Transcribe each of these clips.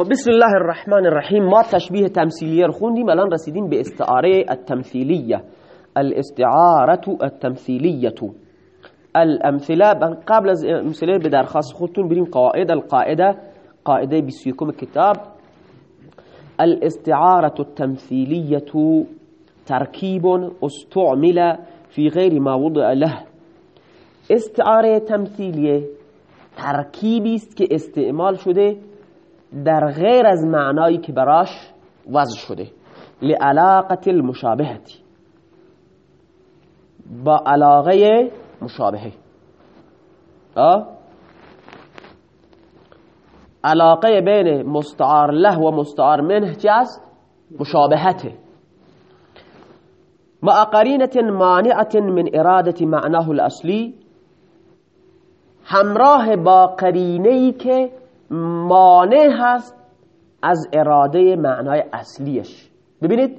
خب بسم الله الرحمن الرحیم ما تشبیه تمثیلیه رو خوندیم الان رسیدیم به استعاره التمثیلیه الاستعارة التمثیلیه الأمثلة قبل از امثلة به درخواست خودتون بریم قواعد. القاعدة قاعدة 21 کتاب. الاستعارة التمثیلیه ترکیب استعمل في غیر ما وضع له. استعارة تمثیلیه. ترکیبی است که استعمال شده در غیر از معنایی که براش وضع شده. لعلاقت المشابهتی با علاقه مشابهه. علاقه بین مستعار له و مستعار منه چی است؟ مشابهته. مع قرینة مانعة من اراده معناه الاصلی همراه با قرینه که مانع هست از اراده معنای اصلیش. ببینید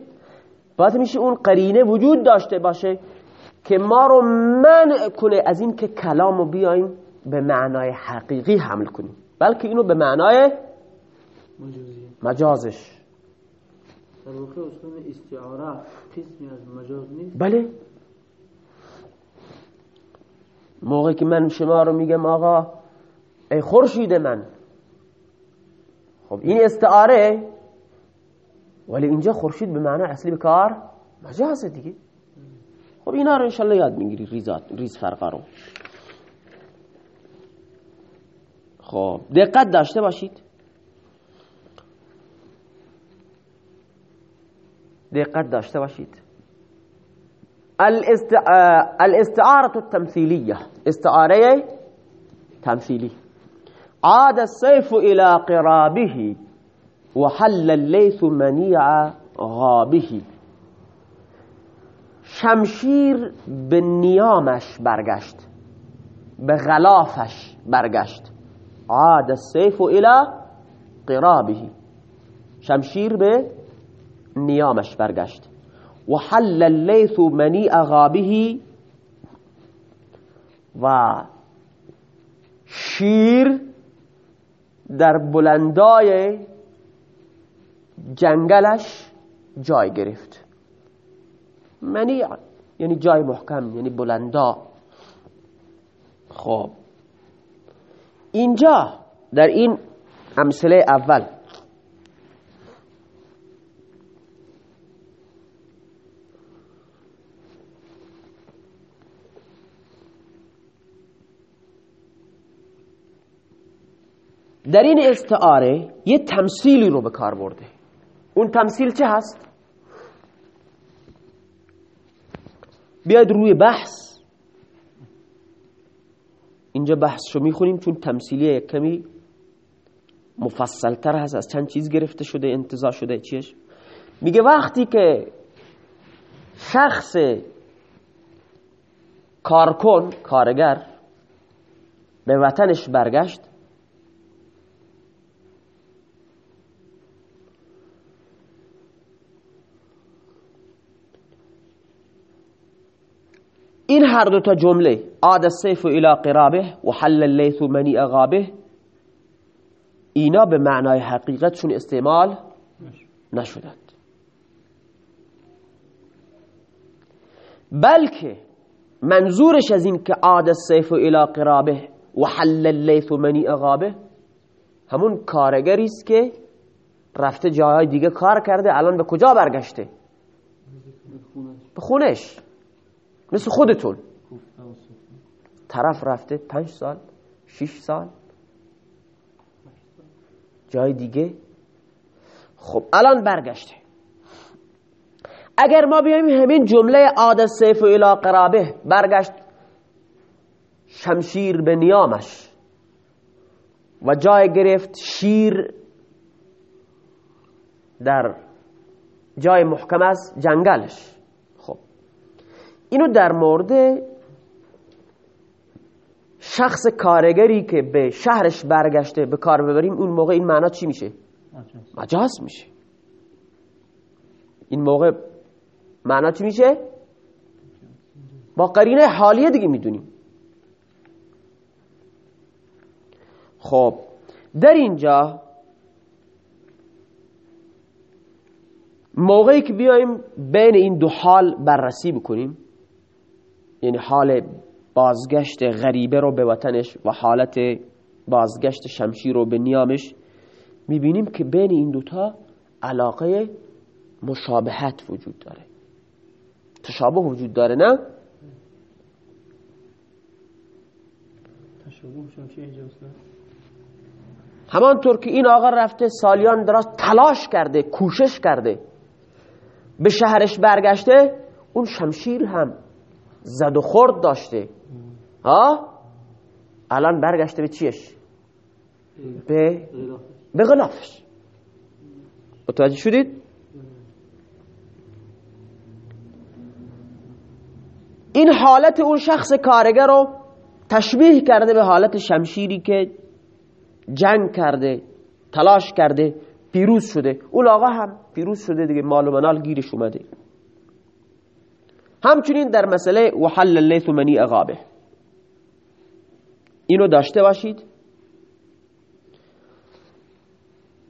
باید میشه اون قرینه وجود داشته باشه که ما رو منع کنه از این که کلام رو بیایم به معنای حقیقی حمل کنیم. بلکه اینو به معنای مجازش. در واقع اصول استعاره قسمی از مجاز نیست. بله. موقعی که من شما رو میگم آقا ای خورشید من خب این استعاره ولی اینجا خورشید به معنی اصلی به کار مجازه دیگه. خب اینا رو انشالله یاد می‌گیری ریزات ریز فرقا رو. خب دقت داشته باشید. دقت داشته باشید. الاستعاره التمثيليه استعاره تمثيلي عاد السيف الى قرابه وحل الليث منيع غابه. شمشیر به نیامش برگشت به غلافش برگشت. عاد السيف الى قرابه. شمشیر به نیامش برگشت. و حل اللیث منیع غابه. و شیر در بلندای جنگلش جای گرفت. منیع یعنی جای محکم یعنی بلندا. خب. اینجا در این امثله اول در این استعاره یه تمثیلی رو به کار برده. اون تمثیل چه هست؟ بیاید روی بحث. اینجا بحث شو می‌خونیم چون تمثیلی یک کمی مفصلتر هست از چند چیز گرفته شده انتظار شده چیش؟ میگه وقتی که شخص کارکن کارگر به وطنش برگشت این هر دو تا جمله عاد السيف الى قرابه و حل اللیث منیع غابه اینا به معنای حقیقتشون استعمال نشدند. بلکه منظورش از این که عاد السيف الى قرابه و حل اللیث منیع غابه همون کارگری است که رفته جاهای دیگه کار کرده الان به کجا برگشته؟ به خونش. مثل خودتون. طرف رفته پنج سال شش سال. جای دیگه. خب الان برگشته. اگر ما بیایم همین جمله عاد سیف و الى قرابه برگشت شمشیر به نیامش. و جای گرفت شیر در جای محکم از جنگلش. اینو در مورد شخص کارگری که به شهرش برگشته به کار ببریم اون موقع این معنا چی میشه؟ مجاز میشه این موقع معنا چی میشه؟ با قرینه حالیه دیگه می‌دونیم خب در اینجا موقعی که بیایم بین این دو حال بررسی بکنیم یعنی حال بازگشت غریبه رو به وطنش و حالت بازگشت شمشیر رو به نیامش می‌بینیم که بین این دوتا علاقه مشابهت وجود داره تشابه وجود داره نه؟ همانطور که این آقا رفته سالیان دراز تلاش کرده کوشش کرده به شهرش برگشته اون شمشیر هم زد و خورد داشته ها؟ الان برگشته به چیش؟ به به غلافش متوجه شدید؟ این حالت اون شخص کارگر رو تشبیه کرده به حالت شمشیری که جنگ کرده تلاش کرده پیروز شده. اون آقا هم پیروز شده دیگه مال و منال گیرش اومده. همچنین در مسئله وحل اللیث منی اغابه. اینو داشته باشید.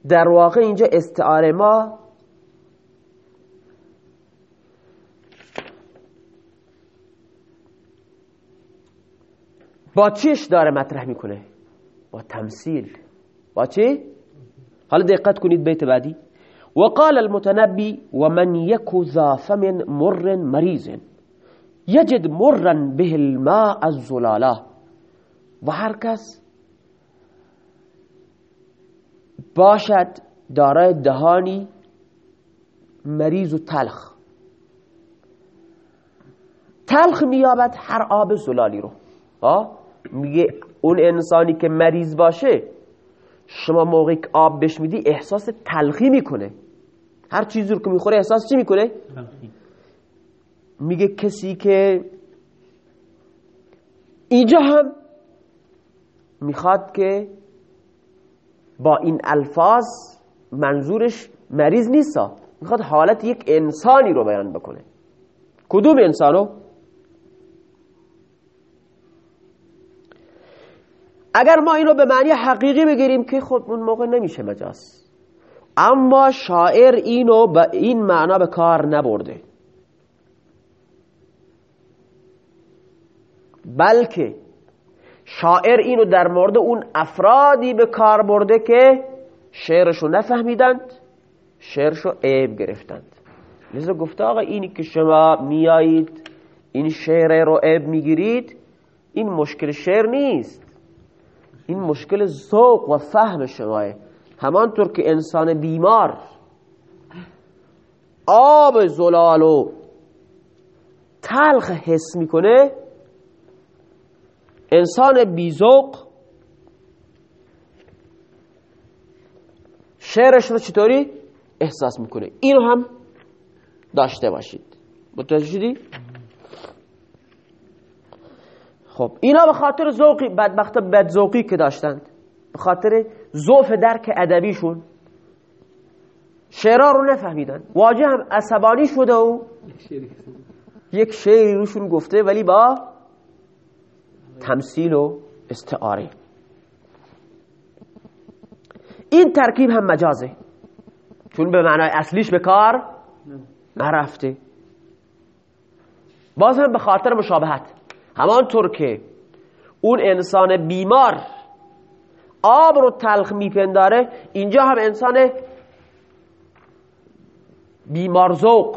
در واقع اینجا استعاره ما با چیش داره مطرح می‌کنه؟ با تمثیل. با چی؟ حالا دقت کنید بیت بعدی. وقال المتنبي ومن يك ذا فم مر مريض. يجد مرا به الماء الزلاله و کس باشد دارای دهانی مریض و تلخ. تلخ میابد هر آب زلالی رو. میگه اون انسانی که مریض باشه شما موقعی که آب بش میدی احساس تلخی می‌کنه. هر چیزی رو که می‌خوره احساس چی می‌کنه؟ میگه کسی که اینجا هم می‌خواد که با این الفاظ منظورش مریض نیستا می‌خواد حالت یک انسانی رو بیان بکنه کدوم انسانو؟ اگر ما اینو به معنی حقیقی بگیریم که خود اون موقع نمیشه مجاز اما شاعر اینو به این معنا به کار نبرده. بلکه شاعر اینو در مورد اون افرادی به کار برده که شعرشو نفهمیدند شعرشو عیب گرفتند. لذا گفته آقا اینی که شما میایید این شعر رو عیب می‌گیرید این مشکل شعر نیست. این مشکل ذوق و فهم شماه همانطور که انسان بیمار آب زلال و تلخ حس می‌کنه انسان بیزوق شعرش رو چطوری احساس می‌کنه؟ اینو هم داشته باشید. متوجه شدی؟ خب اینا به خاطر ذوقی بدبخت بدذوقی که داشتند. به خاطر ضعف درک ادبیشون شعرها رو نفهمیدن. واجه هم عصبانی شده و یک شعری روشون گفته ولی با تمثیل و استعاره. این ترکیب هم مجازه. چون به معنای اصلیش به کار نرفته. باز هم به خاطر مشابهت. همانطور که اون انسان بیمار آب رو تلخ میپنداره. اینجا هم انسان بیمار زوق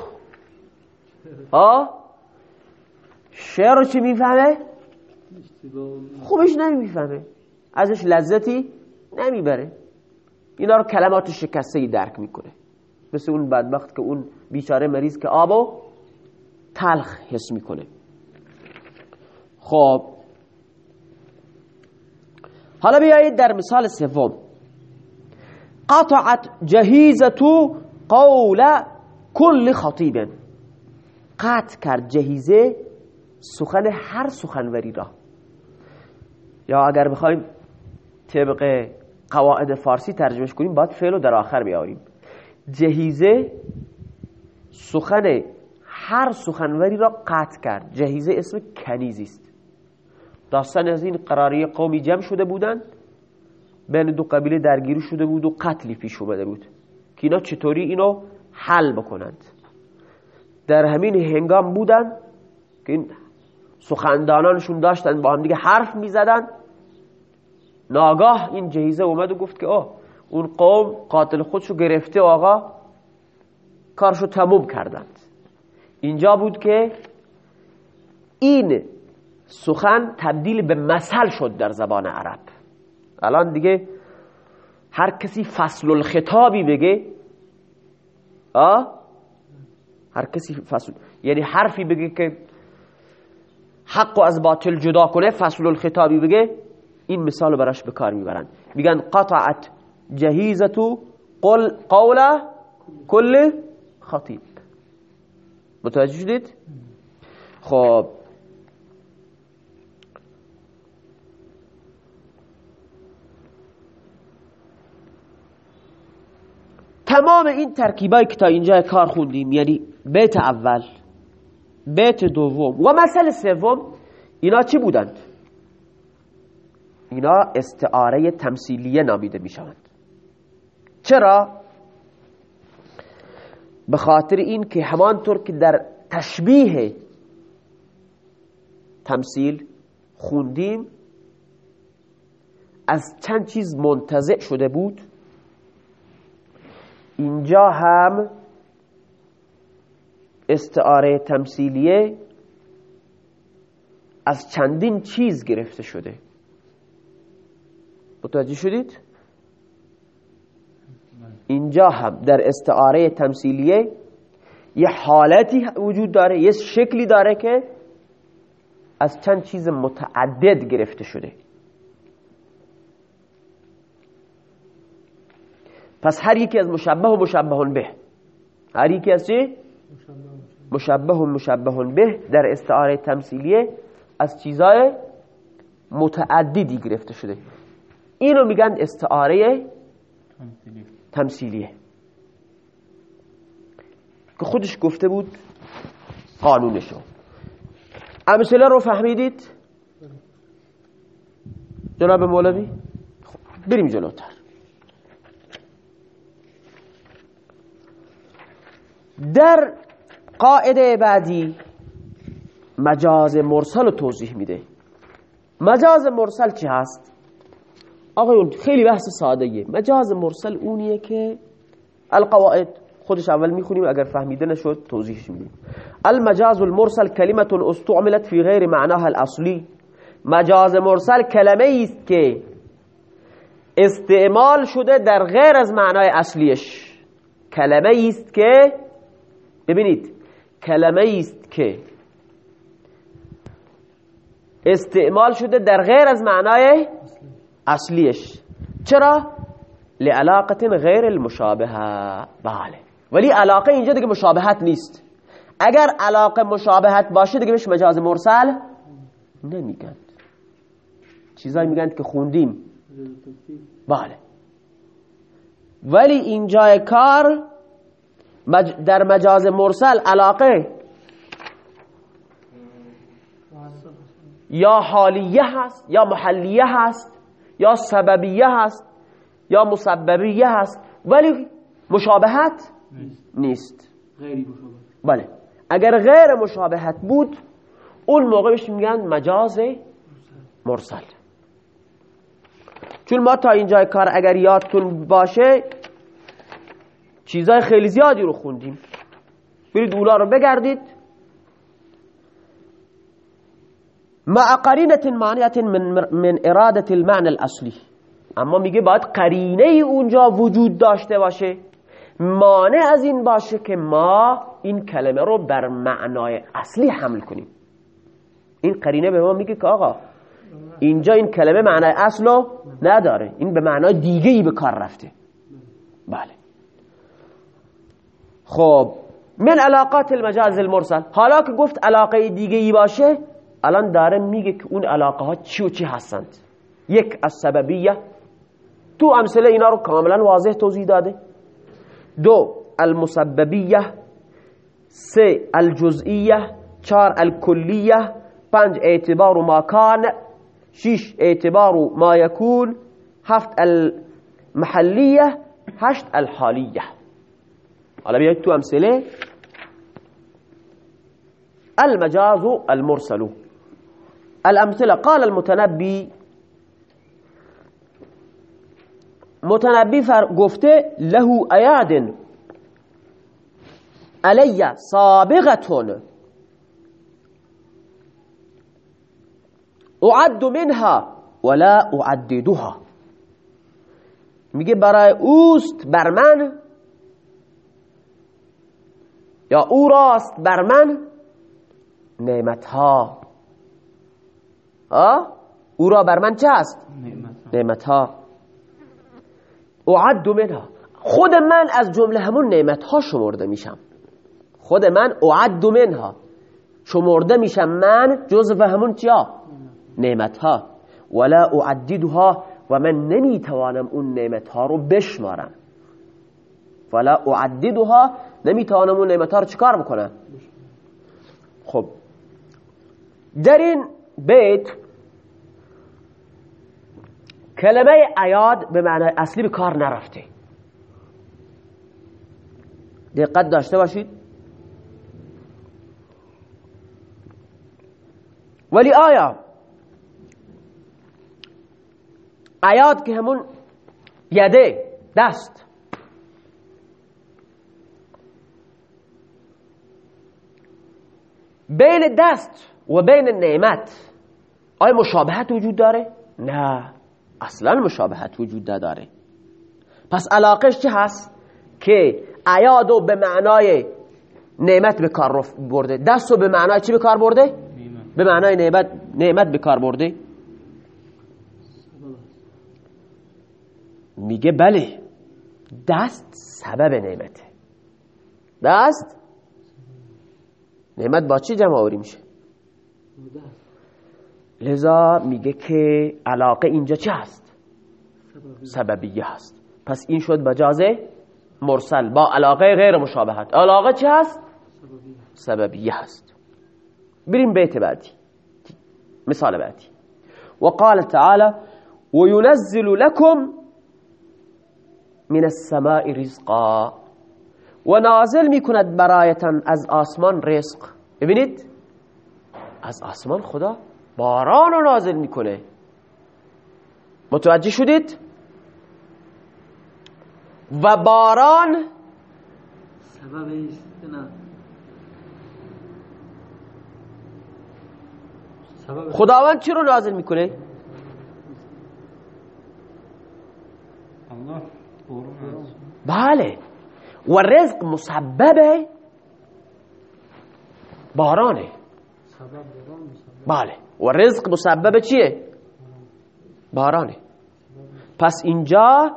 آه؟ شعر رو چی می‌فهمه؟ خوبش نمی‌فهمه. ازش لذتی نمی‌بره. اینا رو کلمات شکسته درک می‌کنه. مثل اون بدبخت که اون بیچاره مریض که آبو تلخ حس می‌کنه. خب حالا بیایید در مثال سوم. قطعت جهیزتو قول کل خطیب. قطع کرد جهیزه سخن هر سخنوری را. یا اگر بخوایم طبق قواعد فارسی ترجمهش کنیم باید فعل در آخر بیاریم جهیزه سخن هر سخنوری را قطع کرد. جهیزه اسم کنیزی است داستان از این قراری قومی جمع شده بودند. بین دو قبیله درگیری شده بود و قتلی پیش اومده بود که اینا چطوری اینو حل بکنند. در همین هنگام بودن که این سخندانانشون داشتن با هم دیگه حرف می‌زدن. ناگاه این جهیزه اومد و گفت که آه اون قوم قاتل خودشو گرفته آقا کارشو تموم کردند. اینجا بود که این سخن تبدیل به مثل شد در زبان عرب. الان دیگه هر کسی فصل الخطابی بگه آه هر کسی فصل یعنی حرفی بگه که حق و از باطل جدا کنه فصل الخطابی بگه این مثال براش به کار می‌برن. میگن قطعت جهیزتو قل قول کل خطیب. متوجه شدید؟ خب. تمام این ترکیبایی که تا اینجا کار خوندیم یعنی بیت اول بیت دوم و مسئله سوم اینا چی بودند؟ اینا استعاره تمثیلیه نامیده می شوند چرا؟ به خاطر این که همانطور که در تشبیه تمثیل خوندیم از چند چیز منتزع شده بود. اینجا هم استعاره تمثیلیه از چندین چیز گرفته شده متوجه شدید؟ اینجا هم در استعاره تمثیلیه یه حالتی وجود داره یه شکلی داره که از چند چیز متعدد گرفته شده پس هر یکی از مشبه و مشبه به. هر یکی از چی؟ مشبه و مشبه به در استعاره تمثیلیه از چیزای متعددی گرفته شده. اینو میگن استعاره تمثیلیه. که خودش گفته بود قانونشو. امثله رو فهمیدید؟ جناب مولوی؟ خب بریم جلوتر. در قاعده بعدی مجاز مرسل رو توضیح میده. مجاز مرسل چی هست؟ آقایون خیلی بحث ساده مجاز مرسل اونیه که القواعد خودش اول می‌خونیم اگر فهمیده نشد توضیحش میدیم. المجاز المرسل کلمت استعملت فی غیر معناها الاصلی. مجاز مرسل کلمه است که استعمال شده در غیر از معنای اصلیش. کلمه است که ببینید کلمه است که استعمال شده در غیر از معنای اصلیش. چرا؟ لعلاقت غیر المشابهه بله. ولی علاقه اینجا دیگه مشابهت نیست. اگر علاقه مشابهت باشه دیگه بهش مجاز مرسل نمیگن. چیزایی میگن که خوندیم. بله. ولی اینجای کار در مجاز مرسل علاقه؟ یا حالیه هست یا محلیه هست یا سببیه هست یا مسببیه هست ولی مشابهت نیست. بله. اگر غیر مشابهت بود اون موقع بهش میگن مجاز مرسل. چون ما تا اینجای کار اگر یادتون باشه چیزای خیلی زیادی رو خوندیم. برید اولا رو بگردید. مع قرینت مانعت من, من ارادت المعنى الاصلی اما میگه باید قرینه اونجا وجود داشته باشه. مانع از این باشه که ما این کلمه رو بر معنای اصلی حمل کنیم. این قرینه به ما میگه که آقا اینجا این کلمه معنای اصل رو نداره. این به معنای دیگه ای به کار رفته. بله. خب من علاقات المجاز المرسل؟ حالا که گفت علاقه دیگه ای باشه؟ الان داره میگه که اون علاقه ها چی و چی هستند. یک از سببیه. تو امثله اینا رو کاملا واضح توضیح داده. دو المسببیه. سه الجزئیه. چار الکلیه. پنج اعتبار ما کان. شش اعتبار ما یکون. هفت المحلیه. هشت الحالیه. حالا بیاید تو أمثلة. المجاز المرسل. الأمثلة قال المتنبي. متنبی گفته له ایاد علی سابغة أعد منها ولا أعددها. میگه برای اوست بر من یا او راست بر من نعمت ها او را بر من چه است؟ نعمت ها اعد منها. خود من از جمله همون نعمت ها شمرده میشم. خود من اعد منها. شمرده میشم من جزو همون چیا؟ نعمت ها ولا اعددها و من نمی‌توانم اون نعمت ها رو بشمارم. ولا اعددها نمی‌توانم اون نعمت ها رو چکار بکنم؟ خب. در این بیت کلمه عیاد به معنای اصلی به کار نرفته. دقت داشته باشید. ولی آیا عیاد که همون یده دست بین دست و بین نعمت. آیا مشابهت وجود داره؟ نه. اصلا مشابهت وجود نداره. پس علاقش چه هست؟ که عیادو به معنای نعمت به کار برده. دستو به معنای چی به کار برده؟ به معنای نعمت, نعمت به کار برده. میگه بله. دست سبب نعمته. دست نعمت با چی جمع آوری میشه؟ لذا میگه که علاقه اینجا چه هست؟ سببیه هست. پس این شد بجازه مرسل با علاقه غیر مشابهت. علاقه چه هست؟ سببیه هست. بریم بیت بعدی. مثال بعدی. وقال تعالى وينزل لكم من السماء رزقا. و نازل می‌کند برایتان از آسمان رزق. ببینید از آسمان خدا باران رو نازل می‌کنه. متوجه شدید؟ و باران سبب خداوند چی رو نازل می‌کنه؟ بله. و رزق مسببه بارانه. بله. و رزق مسبب چیه؟ بارانه. پس اینجا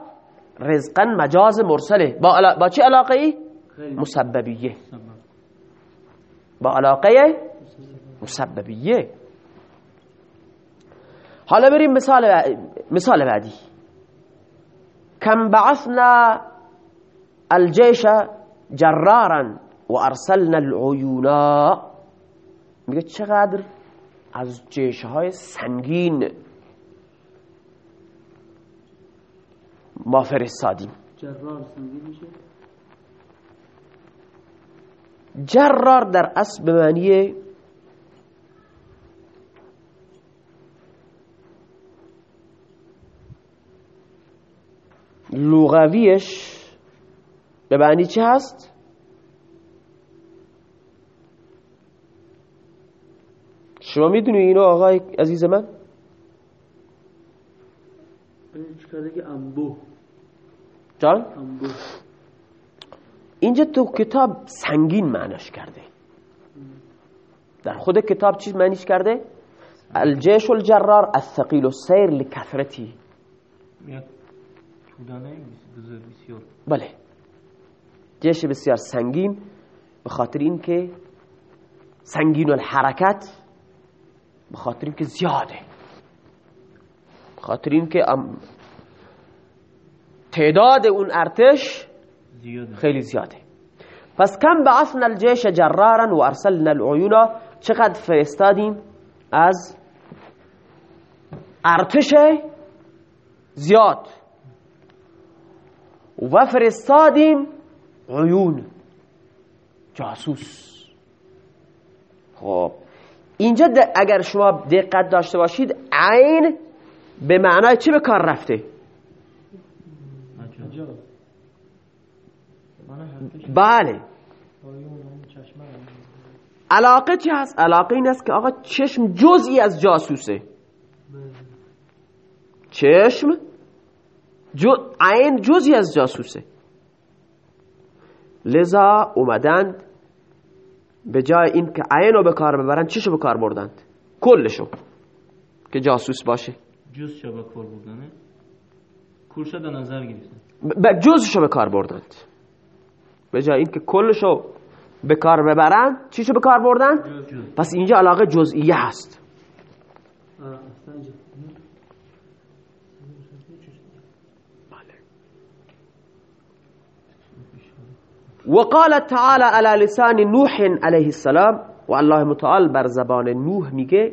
رزقا مجاز مرسله. با, علا... با چه علاقه ای؟ مسببیه. با علاقه مسببیه. حالا بریم مثال مثال بعدی. کم بعثنا الجيش جرارا و ارسلنا العیونا میگه چقدر از جیش های سنگین. ما فرستادیم. جرار سنگین میشه؟ جرار در اصل به معنی لغویش به معنی چه هست؟ شما می‌دونی اینو آقای عزیز من؟ جان؟ اینجا تو کتاب سنگین معنیش کرده در خود کتاب چیز معنیش کرده؟ الجيش الجرار الثقيل السير لكثرته بله جيش بسیار سنگین به خاطر این که سنگین الحرکت به خاطر این که زیاده. به خاطر این که تعداد اون ارتش خیلی زیاده. پس کم بعثنا الجيش جرارا و ارسلنا العیونا چقدر فرستادیم؟ از ارتش زیاد. و فرستادیم عیون جاسوس. خب اینجا اگر شما دقت داشته باشید عین به معنای چه به کار رفته؟ بله. علاقه چی هست؟ علاقه این است که آقا چشم جزئی از جاسوسه. چشم جو عین جزئی از جاسوسه. لذا اومدند به جای این که عین رو به کار ببرن چشو به کار بردند؟ کلشو. که جاسوس باشه. جز شبه کار بودنه کورشا در نظر گرفتن. ب- جزشو به کار بردند. به جای اینکه کلشو به کار ببرن چیشو به کار بردن جز پس اینجا علاقه جزئیه هست آه اصلا اینجا وقال تعالى على لسان نوح عليه السلام والله متعال بر زبان نوح میگه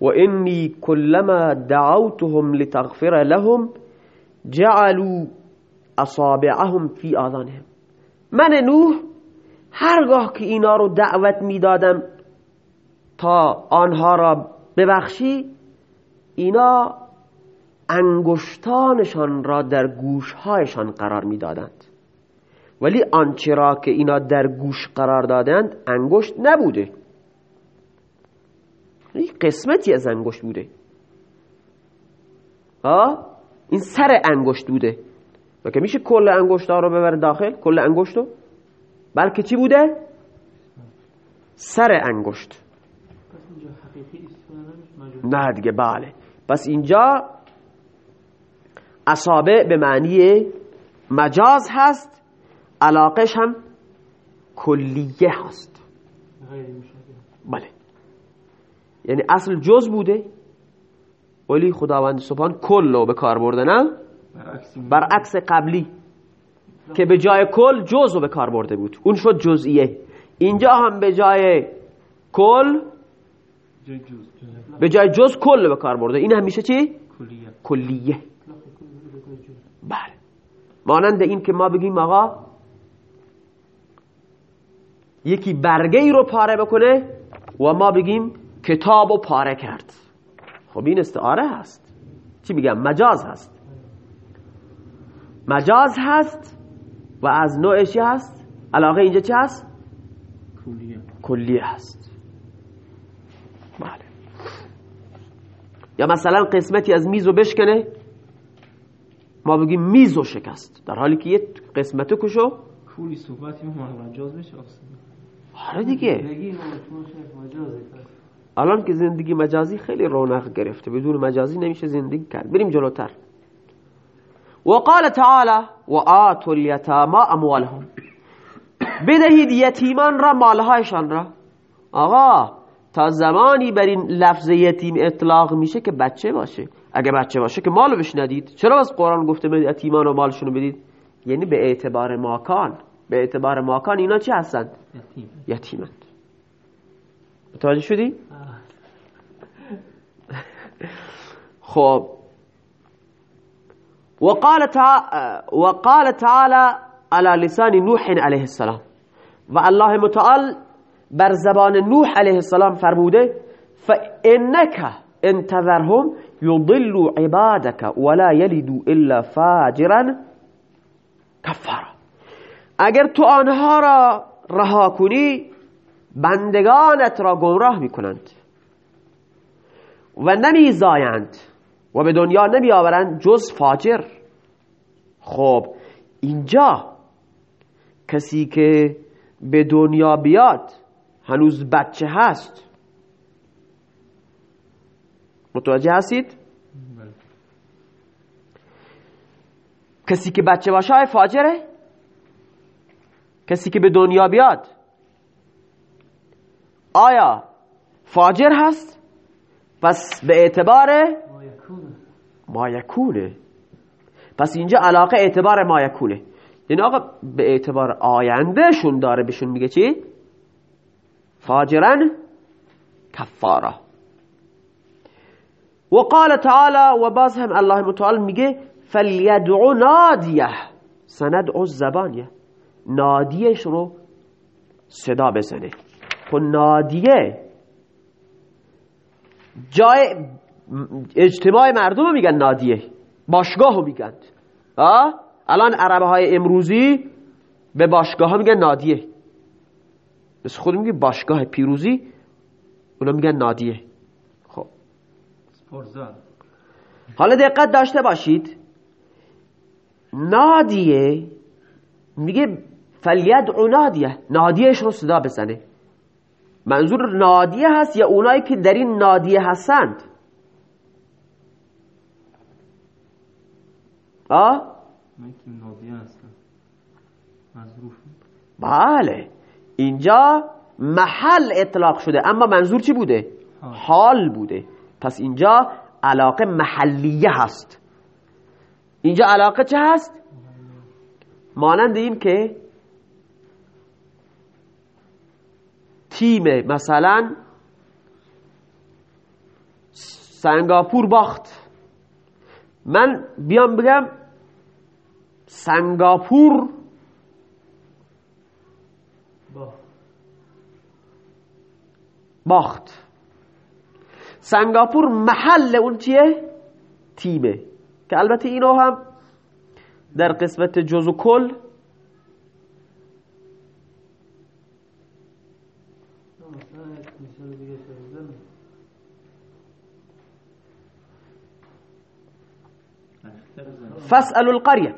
وإني كلما دعوتهم لتغفر لهم جعلوا اصابعهم في آذانهم۔ من نوح هرگاه که اینا رو دعوت می‌دادم تا آنها را ببخشی اینا انگشتانشان را در گوشهایشان قرار می‌دادند۔ ولی آنچه را که اینا در گوش قرار دادند انگشت نبوده. این قسمتی از انگشت بوده. آه این سر انگشت بوده. و که میشه کل انگشت ها رو ببره داخل؟ کل انگشت رو؟ بلکه چی بوده؟ سر انگشت. نه دیگه بله. پس اینجا اصابع به معنی مجاز هست. علاقش هم کلیه هست. بله. یعنی اصل جز بوده. ولی خداوند سبحان کل رو به کار برده نه؟ برعکس قبلی. که به جای کل جز رو به کار برده بود. اون شد جزئیه. اینجا هم به جای کل به جای جز کل به کار برده. این هم میشه چی؟ کلیه. کلیه. بله. مانند این که ما بگیم آقا یکی برگه ای رو پاره بکنه و ما بگیم کتاب رو پاره کرد. خب این استعاره هست. چی میگم؟ مجاز هست. مجاز هست و از نوع چی هست؟ علاقه اینجا چی هست؟ کلیه. کلیه هست. بله. یا مثلا قسمتی از میز رو بشکنه. ما بگیم میز رو شکست. در حالی که یه قسمت کشو. کلی صحبتی مجاز بشه آره دیگه. الان که زندگی مجازی خیلی رونق گرفته بدون مجازی نمیشه زندگی کرد. بریم جلوتر. وقال تعالی و آتوا الیتاما اموالهم. بدهید یتیمان را مالهایشان را. آقا تا زمانی بر این لفظ یتیم اطلاق میشه که بچه باشه. اگه بچه باشه که مالو بهش ندید. چرا از قرآن گفته یتیمان و مالشونو بدید؟ یعنی به اعتبار ماکان. به اعتبار ماکان اینا چی هستند یتیمند متوجه شدی آه. خب. وقال تعالى وقال تعالى على لسان نوح عليه السلام. و الله متعال بر زبان نوح علیه السلام فرموده فإنك انتظرهم يضلوا عبادك ولا يلدوا إلا فاجرا کفارا اگر تو آنها را رها کنی بندگانت را گمراه می‌کنند و نمی زایند و به دنیا نمی آورند جز فاجر. خب اینجا کسی که به دنیا بیاد هنوز بچه هست. متوجه هستید؟ بله. کسی که بچه باشه فاجره؟ کسی که به دنیا بیاد. آیا فاجر هست؟ پس به اعتبار ما یکونه. ما یکونه پس اینجا علاقه اعتبار ما یکونه. یعنی آقا به اعتبار آیندهشون داره بهشون میگه چی؟ فاجرن کفارا. و قال تعالی و باز هم الله متعال میگه فلیدعو نادیه. سندعو الزبانیه. نادیش رو صدا بزنه. خب نادیه جای اجتماع مردم رو میگن نادیه باشگاه رو میگن. آه؟ الان عربه های امروزی به باشگاه ها میگن نادیه. مثل خود میگه باشگاه پیروزی اونا میگن نادیه. خب. حالا دقت داشته باشید. نادیه میگه فلیدعو نادیه نادیهش رو صدا بزنه. منظور نادیه هست یا اونایی که در این نادیه هستند؟ آه نادیه بله. اینجا محل اطلاق شده. اما منظور چی بوده؟ حال. حال بوده. پس اینجا علاقه محلیه هست. اینجا علاقه چه هست؟ مانند این که تیم مثلا سنگاپور باخت. من بیام بگم سنگاپور با باخت. سنگاپور محل اون چیه؟ تیمه. که البته اینو هم در قسمت جزو کل مثلا یک مثال دیگه شده اختر زن فاسألوا القرية.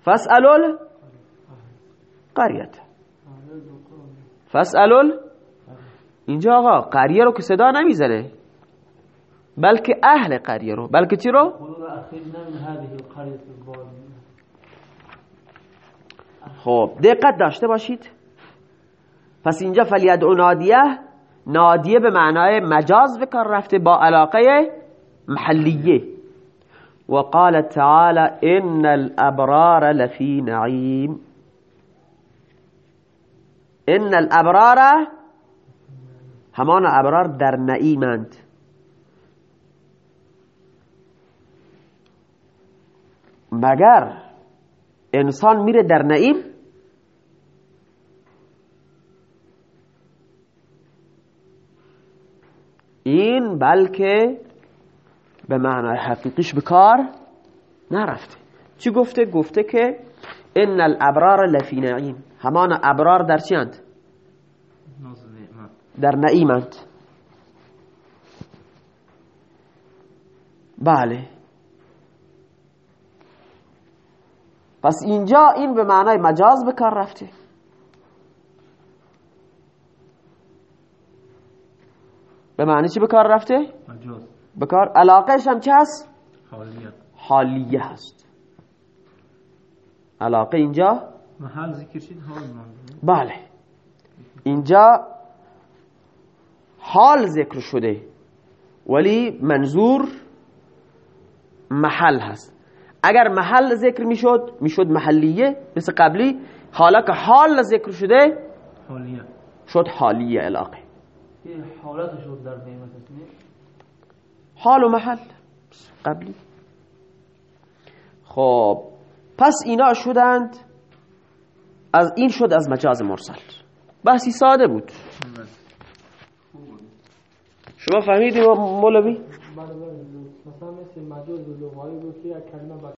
فاسألوا القرية فاسألوا اینجا آقا قریه رو که صدا نمی‌زنه. بلکه اهل قریه رو. بلکه چی رو؟ خب دقت داشته باشید. پس اینجا فلیدعو نادیه. نادیه به معنای مجاز به کار رفته با علاقه محلیه. وقال تعالى إن الأبرار لفي نعيم. إن الأبرار همان أبرار در نعیمند. مگر انسان میره در نعیم؟ این بلکه به معنای حقیقیش به کار نرفته چی گفته؟ گفته که ان الابرار لفی نعیم همان ابرار در چی اند؟ در نعیمند بله پس اینجا این به معنای مجاز به کار رفته به معنی چی به کار رفته؟ مجاز به کار علاقهش هم چه هست؟ حالیت. حالیه هست. علاقه اینجا؟ محل ذکر شد حال مانده بله. اینجا حال ذکر شده. ولی منظور محل هست. اگر محل ذکر می‌شد می‌شد محلیه مثل قبلی. حالا که حال ذکر شده حالیت شد حالیه علاقه. که حالتش رو در نه؟ حال و محل. قبلی. خب پس اینا شدند از این شد از مجاز مرسل. بحثی ساده بود. شما فهمیدی مولوی؟ بله بله مثلا مثل مجاز لغوی بود که کلمه